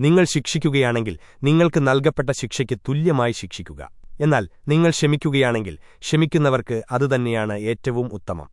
നിങ്ങൾ ശിക്ഷിക്കുകയാണെങ്കിൽ നിങ്ങൾക്ക് നൽകപ്പെട്ട ശിക്ഷയ്ക്ക് തുല്യമായി ശിക്ഷിക്കുക. എന്നാൽ നിങ്ങൾ ക്ഷമിക്കുകയാണെങ്കിൽ ക്ഷമിക്കുന്നവർക്ക് അതുതന്നെയാണ് ഏറ്റവും ഉത്തമം.